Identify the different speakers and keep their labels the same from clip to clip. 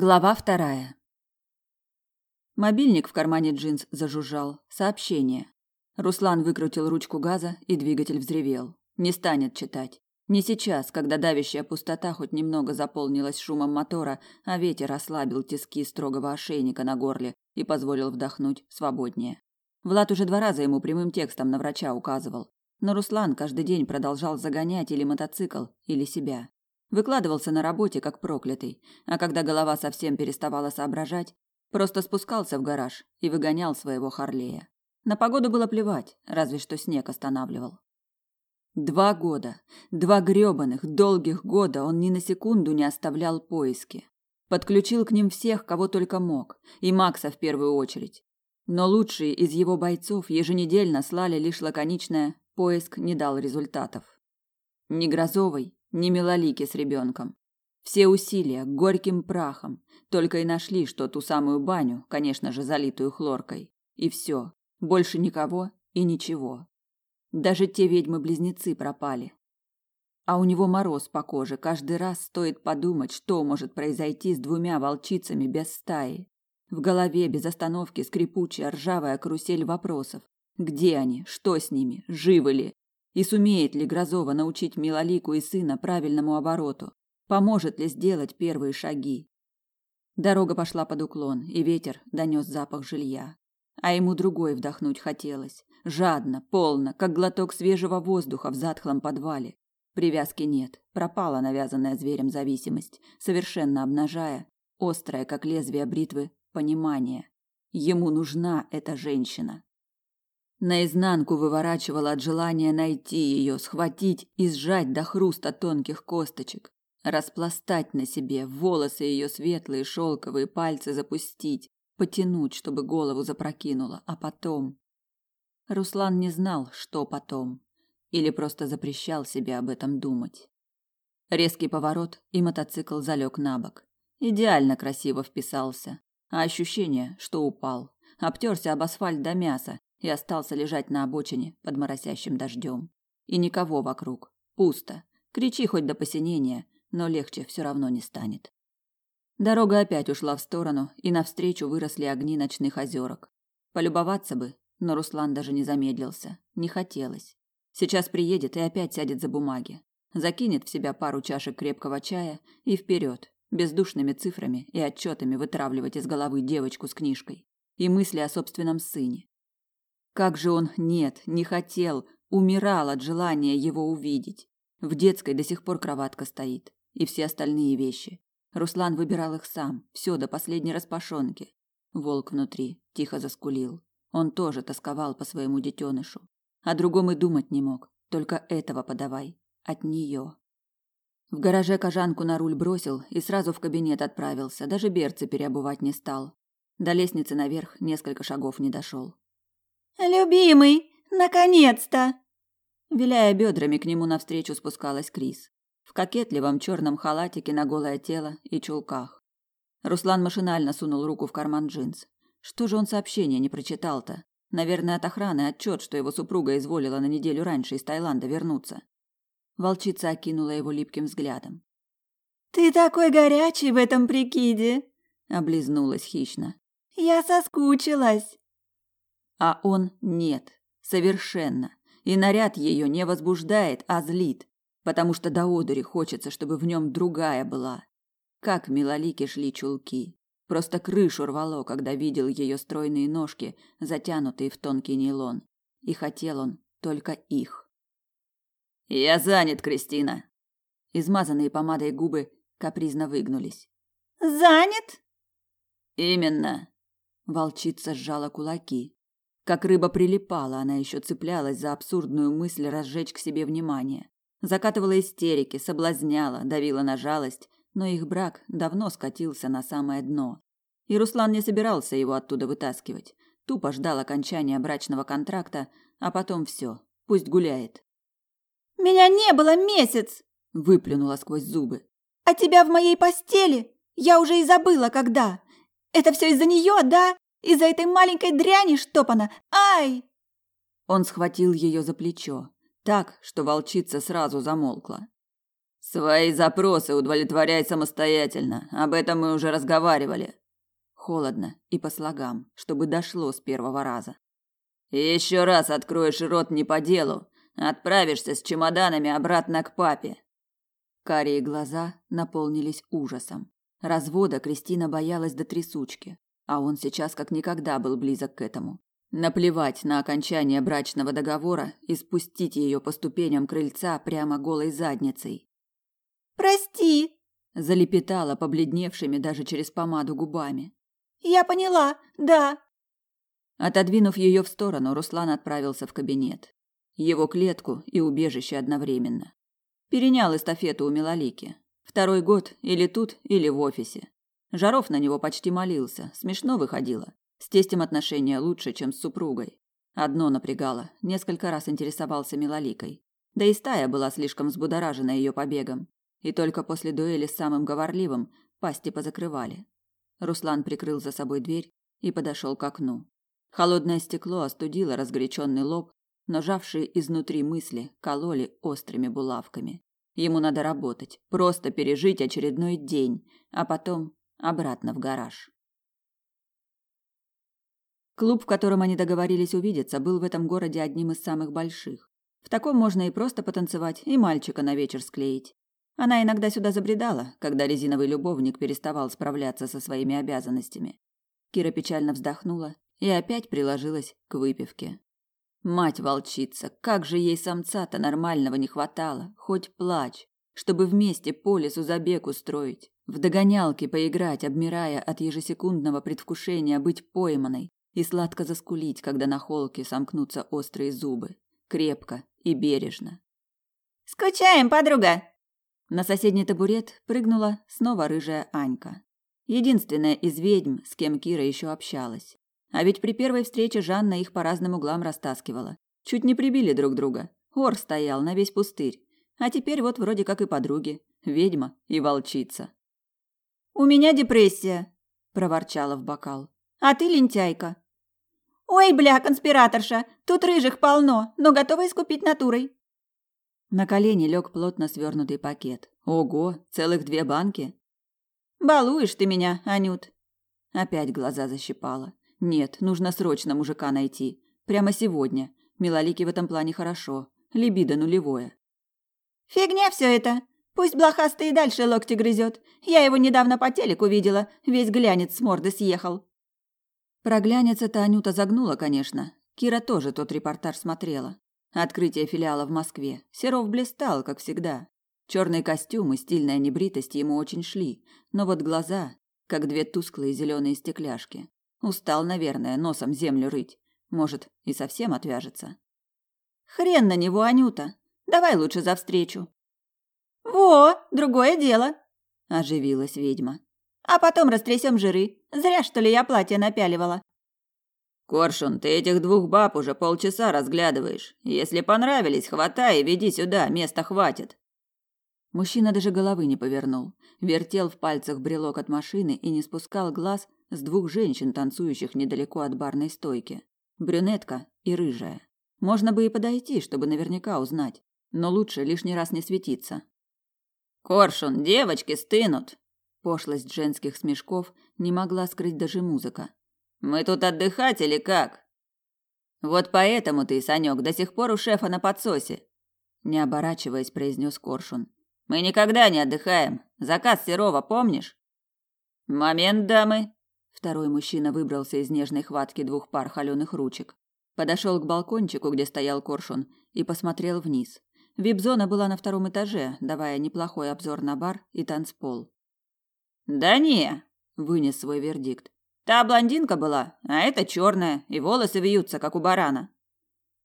Speaker 1: Глава вторая. Мобильник в кармане джинс зажужжал. Сообщение. Руслан выкрутил ручку газа, и двигатель взревел. Не станет читать. Не сейчас, когда давящая пустота хоть немного заполнилась шумом мотора, а ветер ослабил тиски строгого ошейника на горле и позволил вдохнуть свободнее. Влад уже два раза ему прямым текстом на врача указывал. Но Руслан каждый день продолжал загонять или мотоцикл, или себя. Выкладывался на работе как проклятый, а когда голова совсем переставала соображать, просто спускался в гараж и выгонял своего Харлея. На погоду было плевать, разве что снег останавливал. Два года, два грёбаных, долгих года он ни на секунду не оставлял поиски. Подключил к ним всех, кого только мог, и Макса в первую очередь. Но лучшие из его бойцов еженедельно слали лишь лаконичное «поиск не дал результатов». Ни Грозовой, ни Милолики с ребенком. Все усилия горьким прахом, только и нашли, что ту самую баню, конечно же, залитую хлоркой. И все, больше никого и ничего. Даже те ведьмы-близнецы пропали. А у него мороз по коже, каждый раз стоит подумать, что может произойти с двумя волчицами без стаи. В голове без остановки скрипучая ржавая карусель вопросов. Где они? Что с ними? Живы ли? И сумеет ли Грозова научить Милолику и сына правильному обороту? Поможет ли сделать первые шаги? Дорога пошла под уклон, и ветер донес запах жилья. А ему другой вдохнуть хотелось. Жадно, полно, как глоток свежего воздуха в затхлом подвале. Привязки нет, пропала навязанная зверем зависимость, совершенно обнажая, острое, как лезвие бритвы, понимание. Ему нужна эта женщина. Наизнанку выворачивала от желания найти ее, схватить и сжать до хруста тонких косточек, распластать на себе, волосы ее светлые шелковые пальцы запустить, потянуть, чтобы голову запрокинула, а потом... Руслан не знал, что потом, или просто запрещал себе об этом думать. Резкий поворот, и мотоцикл залег на бок. Идеально красиво вписался, а ощущение, что упал, обтерся об асфальт до мяса и остался лежать на обочине под моросящим дождем. И никого вокруг. Пусто. Кричи хоть до посинения, но легче все равно не станет. Дорога опять ушла в сторону, и навстречу выросли огни ночных озерок. Полюбоваться бы, но Руслан даже не замедлился. Не хотелось. Сейчас приедет и опять сядет за бумаги. Закинет в себя пару чашек крепкого чая и вперед, бездушными цифрами и отчетами вытравливать из головы девочку с книжкой и мысли о собственном сыне, как же он нет, не хотел, умирал от желания его увидеть. В детской до сих пор кроватка стоит, и все остальные вещи. Руслан выбирал их сам, все до последней распашонки. Волк внутри тихо заскулил. Он тоже тосковал по своему детенышу. О другом и думать не мог, только этого подавай, от нее. В гараже кожанку на руль бросил и сразу в кабинет отправился, даже берцы переобувать не стал. До лестницы наверх несколько шагов не дошел.
Speaker 2: «Любимый, наконец-то!»
Speaker 1: Виляя бедрами, к нему навстречу спускалась Крис. В кокетливом черном халатике на голое тело и чулках. Руслан машинально сунул руку в карман джинс. Что же он сообщение не прочитал-то? Наверное, от охраны отчет, что его супруга изволила на неделю раньше из Таиланда вернуться. Волчица окинула его липким взглядом.
Speaker 2: «Ты такой горячий в этом прикиде!»
Speaker 1: — облизнулась хищно.
Speaker 2: «Я соскучилась!»
Speaker 1: А он нет, совершенно. И наряд ее не возбуждает, а злит, потому что до одури хочется, чтобы в нем другая была. Как милолики шли чулки. Просто крышу рвало, когда видел ее стройные ножки, затянутые в тонкий нейлон. И хотел он только их. «Я занят, Кристина!» Измазанные помадой губы капризно выгнулись.
Speaker 2: «Занят?»
Speaker 1: «Именно!» Волчица сжала кулаки. Как рыба прилипала, она еще цеплялась за абсурдную мысль разжечь к себе внимание. Закатывала истерики, соблазняла, давила на жалость, но их брак давно скатился на самое дно. И Руслан не собирался его оттуда вытаскивать. Тупо ждал окончания брачного контракта, а потом все, пусть гуляет.
Speaker 2: «Меня не было месяц!»
Speaker 1: – выплюнула сквозь зубы.
Speaker 2: «А тебя в моей постели? Я уже и забыла, когда. Это все из-за нее, да? Из-за этой маленькой дряни штопана! Ай!»
Speaker 1: Он схватил ее за плечо, так, что волчица сразу замолкла. Свои запросы удовлетворяй самостоятельно. Об этом мы уже разговаривали. Холодно и по слогам, чтобы дошло с первого раза. Еще раз откроешь рот не по делу, отправишься с чемоданами обратно к папе. Карие глаза наполнились ужасом. Развода Кристина боялась до трясучки, а он сейчас как никогда был близок к этому. Наплевать на окончание брачного договора и спустить ее по ступеням крыльца прямо голой задницей.
Speaker 2: «Прости!»
Speaker 1: – залепетала побледневшими даже через помаду губами.
Speaker 2: «Я поняла, да!»
Speaker 1: Отодвинув ее в сторону, Руслан отправился в кабинет. Его клетку и убежище одновременно. Перенял эстафету у Милолики. Второй год или тут, или в офисе. Жаров на него почти молился, смешно выходило. С тестем отношения лучше, чем с супругой. Одно напрягало, несколько раз интересовался Милоликой. Да и стая была слишком взбудоражена ее побегом. И только после дуэли с самым говорливым пасти позакрывали. Руслан прикрыл за собой дверь и подошел к окну. Холодное стекло остудило разгоряченный лоб, но жавшие изнутри мысли кололи острыми булавками. Ему надо работать, просто пережить очередной день, а потом обратно в гараж. Клуб, в котором они договорились увидеться, был в этом городе одним из самых больших. В таком можно и просто потанцевать, и мальчика на вечер склеить. Она иногда сюда забредала, когда резиновый любовник переставал справляться со своими обязанностями. Кира печально вздохнула и опять приложилась к выпивке. Мать-волчица, как же ей самца-то нормального не хватало, хоть плачь, чтобы вместе по лесу забег устроить, в догонялки поиграть, обмирая от ежесекундного предвкушения быть пойманной и сладко заскулить, когда на холке сомкнутся острые зубы, крепко и бережно.
Speaker 2: «Скучаем, подруга!»
Speaker 1: На соседний табурет прыгнула снова рыжая Анька. Единственная из ведьм, с кем Кира еще общалась. А ведь при первой встрече Жанна их по разным углам растаскивала. Чуть не прибили друг друга. Ор стоял на весь пустырь. А теперь вот вроде как и подруги. Ведьма и волчица.
Speaker 2: «У меня депрессия», –
Speaker 1: проворчала в бокал.
Speaker 2: «А ты лентяйка». «Ой, бля, конспираторша, тут рыжих полно, но готова искупить натурой».
Speaker 1: На колени лег плотно свернутый пакет. Ого, целых две банки.
Speaker 2: «Балуешь ты меня, Анют».
Speaker 1: Опять глаза защипала. Нет, нужно срочно мужика найти. Прямо сегодня. Милолике в этом плане хорошо. Либидо нулевое.
Speaker 2: Фигня все это. Пусть блохастый и дальше локти грызет. Я его недавно по телеку видела. Весь глянец с морды съехал.
Speaker 1: Про глянец это Анюта загнула, конечно. Кира тоже тот репортаж смотрела. Открытие филиала в Москве. Серов блистал, как всегда. Черный костюм и стильная небритость ему очень шли, но вот глаза, как две тусклые зеленые стекляшки. Устал, наверное, носом землю рыть. Может, и совсем отвяжется.
Speaker 2: Хрен на него, Анюта. Давай лучше за встречу. Во, другое дело, оживилась ведьма. А потом растрясем жиры. Зря, что ли, я платье напяливала.
Speaker 1: Коршун, ты этих двух баб уже полчаса разглядываешь. Если понравились, хватай и веди сюда, места хватит. Мужчина даже головы не повернул, вертел в пальцах брелок от машины и не спускал глаз с двух женщин, танцующих недалеко от барной стойки. Брюнетка и рыжая. Можно бы и подойти, чтобы наверняка узнать, но лучше лишний раз не светиться. Коршун, девочки стынут. Пошлость женских смешков не могла скрыть даже музыка. Мы тут отдыхать или как? Вот поэтому ты, Санек, до сих пор у шефа на подсосе, не оборачиваясь, произнес Коршун. Мы никогда не отдыхаем. Заказ Серова, помнишь? Момент, дамы, Второй мужчина выбрался из нежной хватки двух пар холеных ручек, подошел к балкончику, где стоял коршун, и посмотрел вниз. Вип-зона была на втором этаже, давая неплохой обзор на бар и танцпол. «Да не!» – вынес свой вердикт. «Та блондинка была, а эта черная, и волосы вьются, как у барана».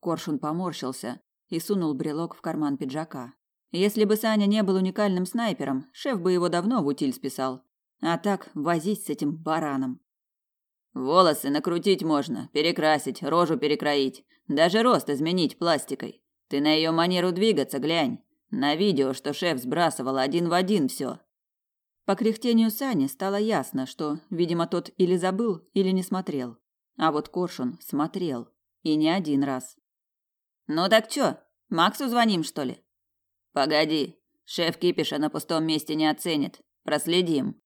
Speaker 1: Коршун поморщился и сунул брелок в карман пиджака. Если бы Саня не был уникальным снайпером, шеф бы его давно в утиль списал. А так возись с этим бараном. Волосы накрутить можно, перекрасить, рожу перекроить, даже рост изменить пластикой. Ты на ее манеру двигаться глянь. На видео, что шеф сбрасывал один в один все. По кряхтению Сани стало ясно, что, видимо, тот или забыл, или не смотрел. А вот Коршун смотрел. И не один раз. «Ну так чё, Максу звоним, что ли?» «Погоди, Шеф кипиша на пустом месте не оценит. Проследим.